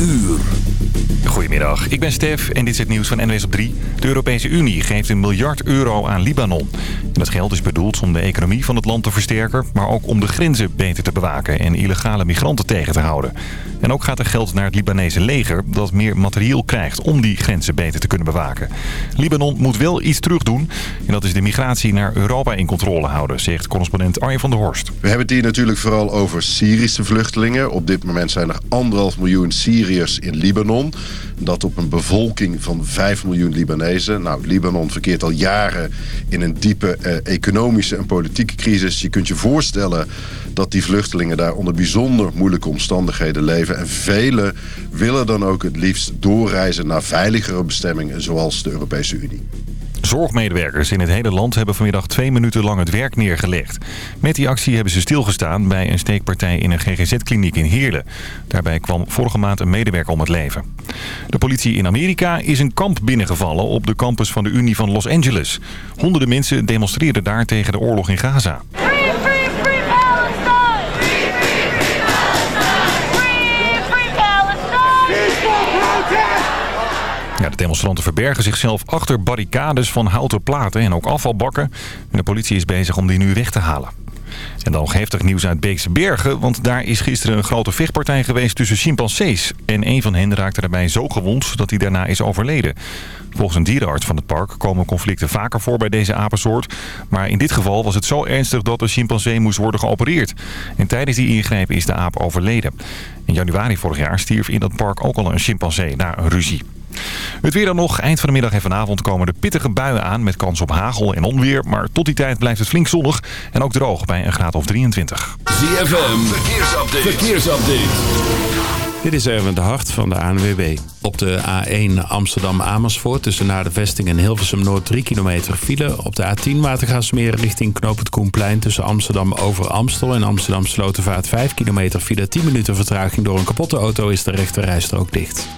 uur. Goedemiddag, ik ben Stef en dit is het nieuws van NWS op 3. De Europese Unie geeft een miljard euro aan Libanon. dat geld is bedoeld om de economie van het land te versterken... maar ook om de grenzen beter te bewaken en illegale migranten tegen te houden. En ook gaat er geld naar het Libanese leger... dat meer materieel krijgt om die grenzen beter te kunnen bewaken. Libanon moet wel iets terug doen. En dat is de migratie naar Europa in controle houden... zegt correspondent Arjen van der Horst. We hebben het hier natuurlijk vooral over Syrische vluchtelingen. Op dit moment zijn er anderhalf miljoen Syriërs in Libanon... Dat op een bevolking van 5 miljoen Libanezen. Nou, Libanon verkeert al jaren in een diepe eh, economische en politieke crisis. Je kunt je voorstellen dat die vluchtelingen daar onder bijzonder moeilijke omstandigheden leven. En velen willen dan ook het liefst doorreizen naar veiligere bestemmingen zoals de Europese Unie. Zorgmedewerkers in het hele land hebben vanmiddag twee minuten lang het werk neergelegd. Met die actie hebben ze stilgestaan bij een steekpartij in een GGZ-kliniek in Heerlen. Daarbij kwam vorige maand een medewerker om het leven. De politie in Amerika is een kamp binnengevallen op de campus van de Unie van Los Angeles. Honderden mensen demonstreerden daar tegen de oorlog in Gaza. De demonstranten verbergen zichzelf achter barricades van houten platen en ook afvalbakken. En de politie is bezig om die nu weg te halen. En dan heftig nieuws uit Beekse Bergen, want daar is gisteren een grote vechtpartij geweest tussen chimpansees. En een van hen raakte daarbij zo gewond dat hij daarna is overleden. Volgens een dierenarts van het park komen conflicten vaker voor bij deze apensoort. Maar in dit geval was het zo ernstig dat de chimpansee moest worden geopereerd. En tijdens die ingreep is de aap overleden. In januari vorig jaar stierf in dat park ook al een chimpansee na een ruzie. Het weer dan nog. Eind van de middag en vanavond komen de pittige buien aan met kans op hagel en onweer. Maar tot die tijd blijft het flink zonnig en ook droog bij een graad of 23. ZFM, verkeersupdate. verkeersupdate. Dit is Erwin de Hart van de ANWB. Op de A1 Amsterdam-Amersfoort tussen naar de vesting en Hilversum Noord 3 kilometer file. Op de A10 Watergaasmeer richting Knoop het Koenplein tussen Amsterdam over Amstel en Amsterdam Slotervaart 5 kilometer file. 10 minuten vertraging door een kapotte auto is de rechterrijstrook dicht.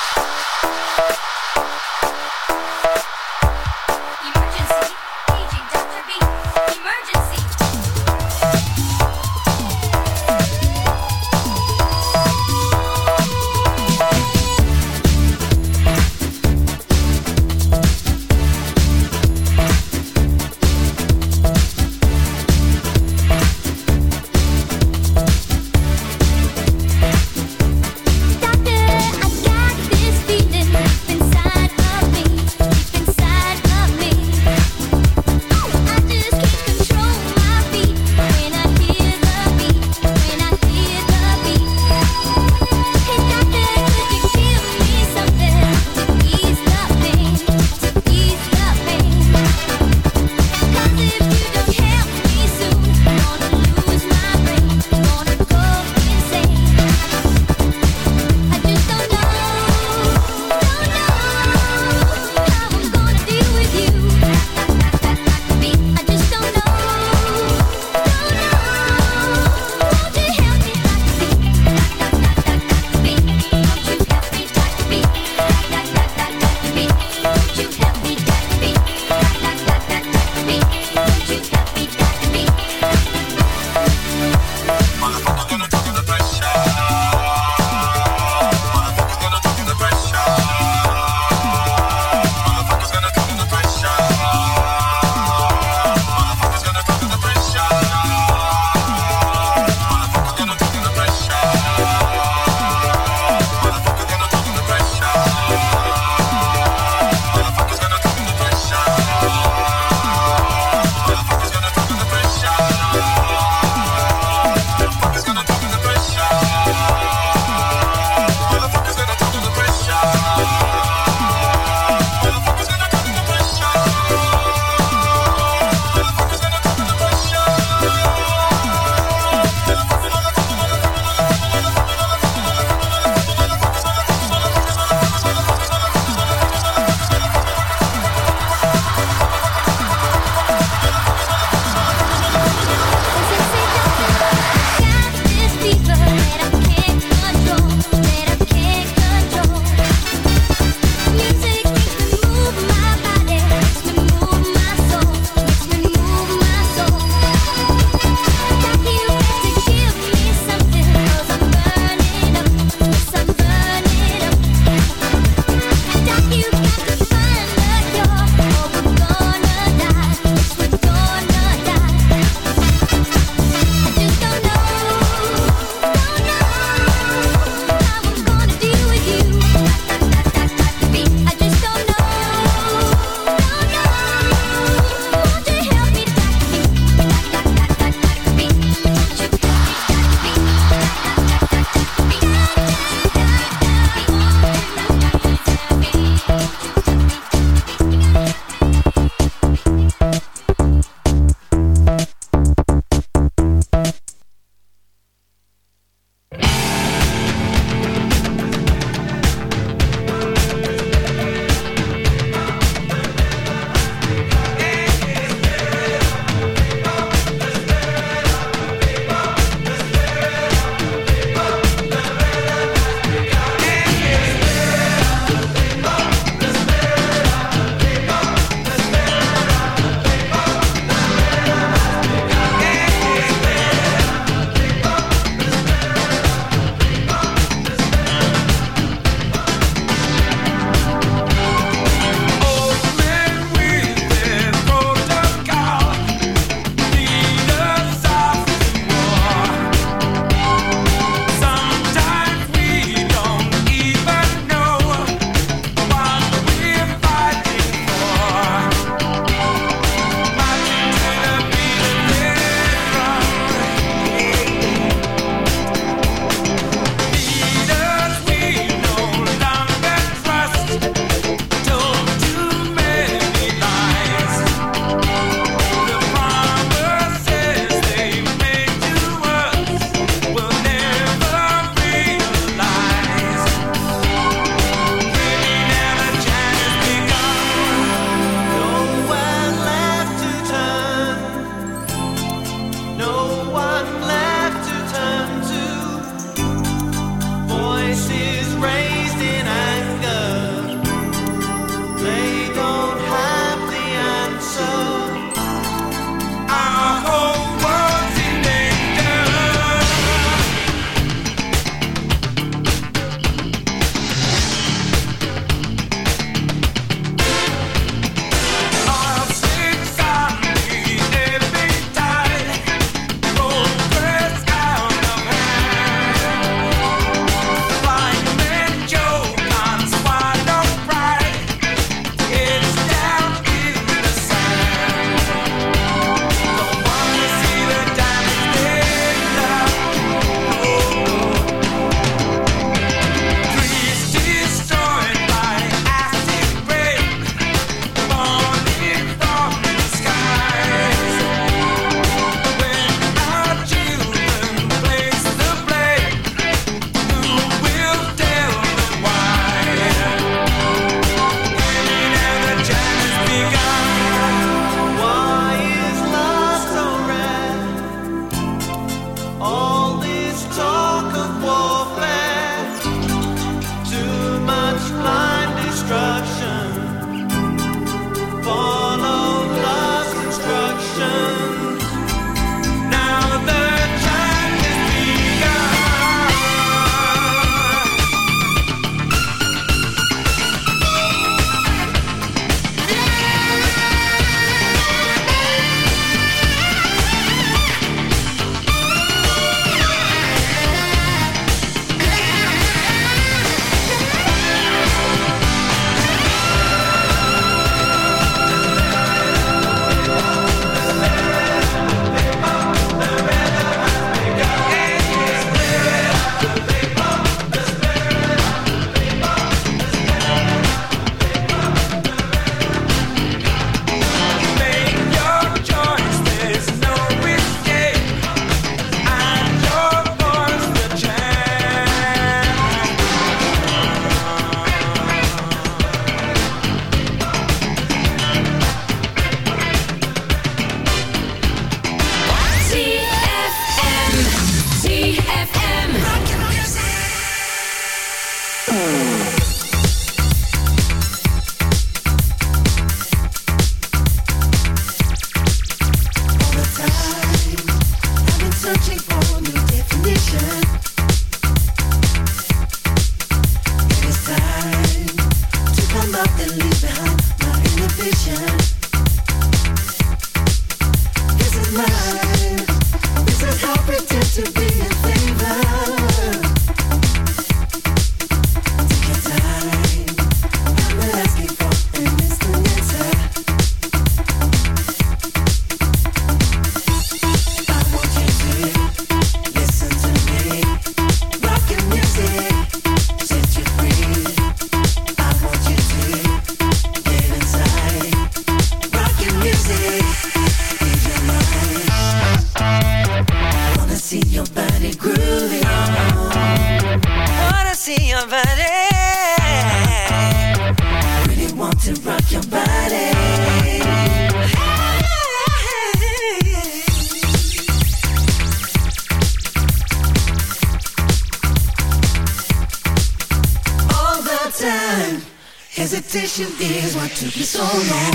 to be so long.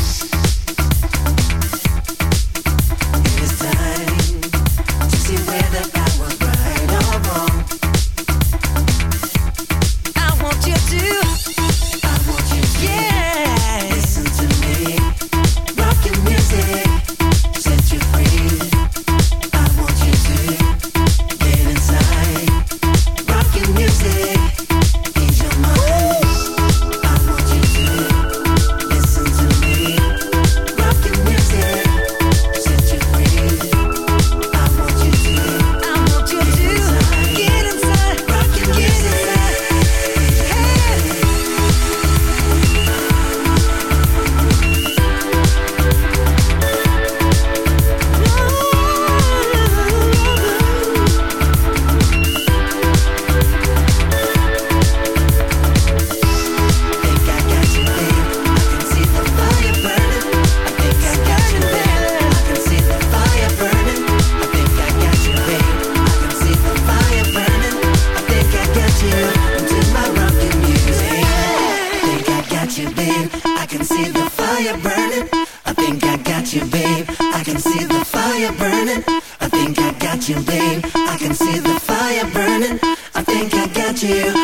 can see the fire burning. I think I got you, babe. I can see the fire burning. I think I got you.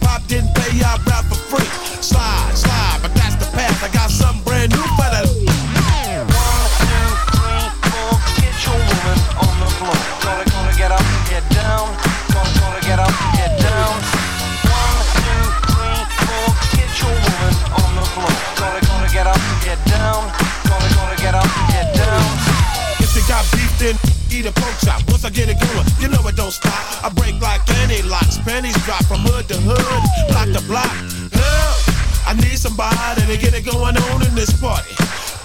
Pop didn't pay, I rap for free. Slide, slide, but that's the path. I got something brand new for the. One, two, three, four. Get your woman on the floor. Gonna, gonna get up get down. Gonna, gonna get up get down. One, two, three, four. Get your woman on the floor. Gonna, gonna get up get down. Gonna, gonna get up get down. If you got beef, then eat a pork chop. Once I get it going, you know it don't stop pennies drop from hood to hood, block to block. Help! I need somebody to get it going on in this party.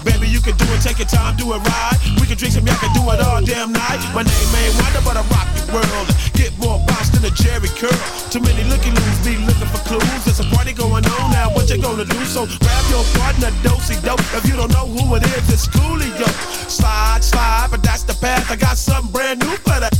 Baby, you can do it, take your time, do it right. We can drink some, y'all can do it all damn night. My name ain't Wonder, but I rock the world. Get more bounce than a Jerry Curl. Too many looking loose, be looking for clues. There's a party going on now, what you gonna do? So grab your partner, dosey dope. If you don't know who it is, it's Coolio. Slide, slide, but that's the path. I got something brand new for that.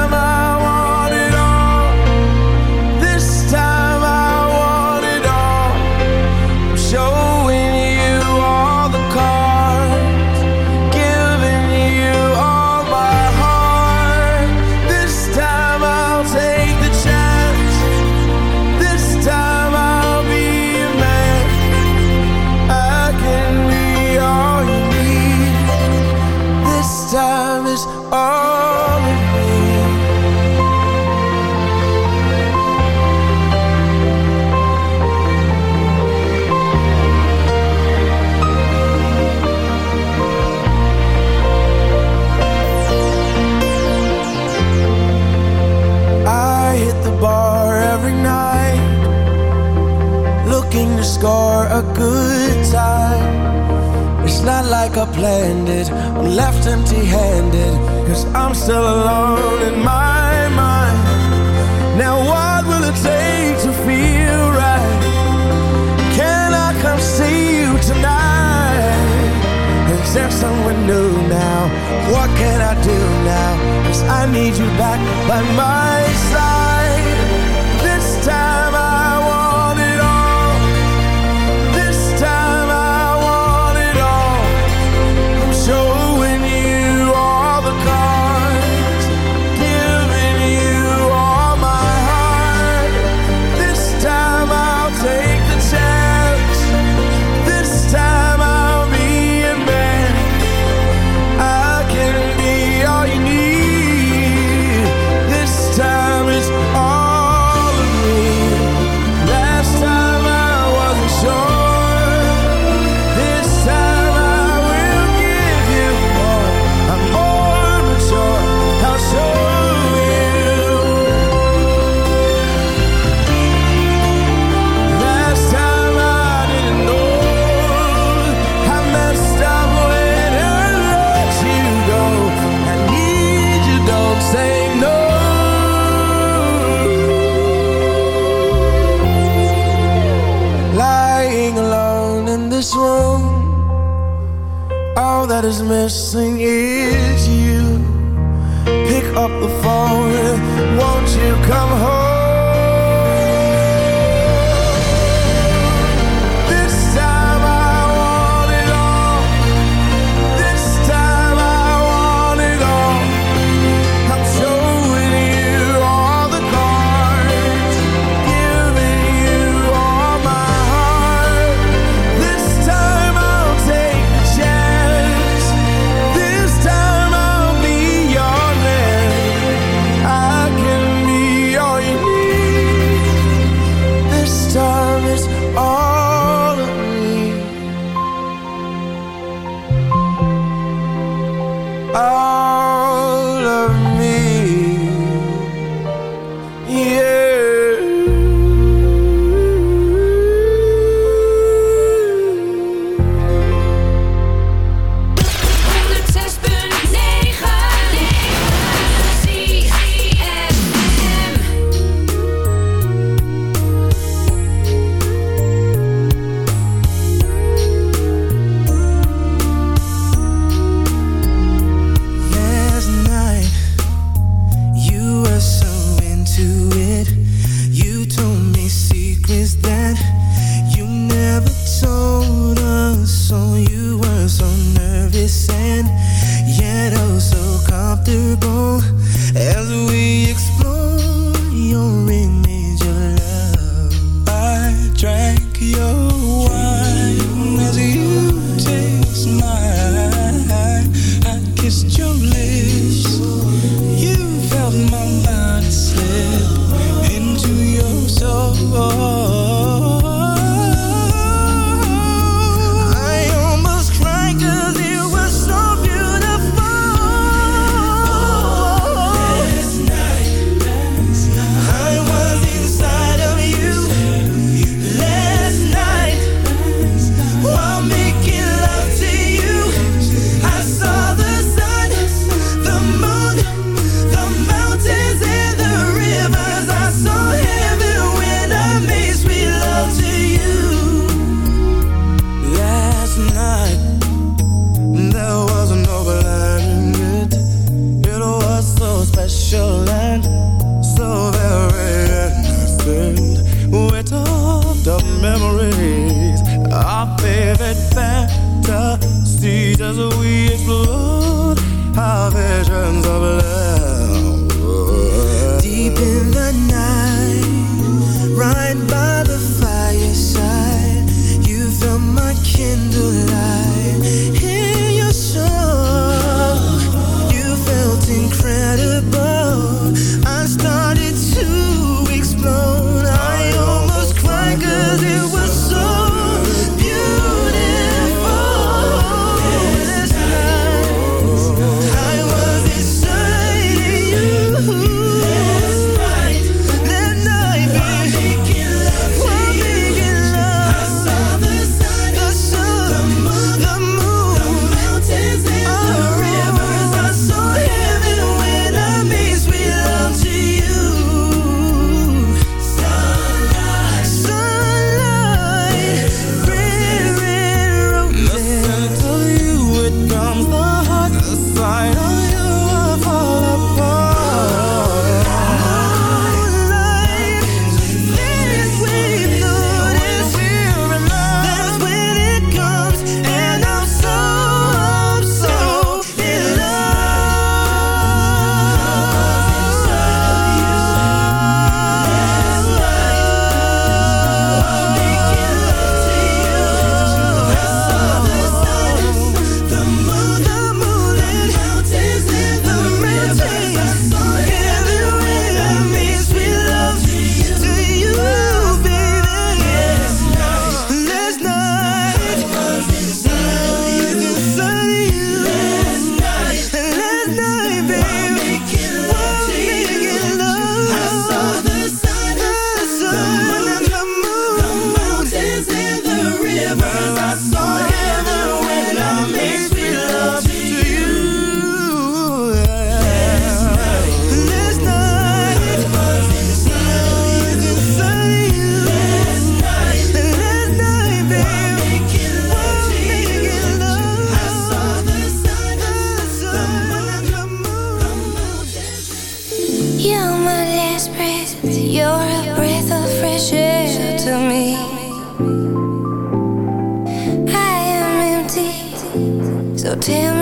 Tell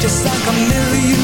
just like a million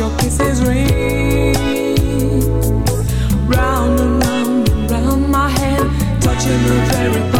your kisses ring. Round and round and round my head, touching the very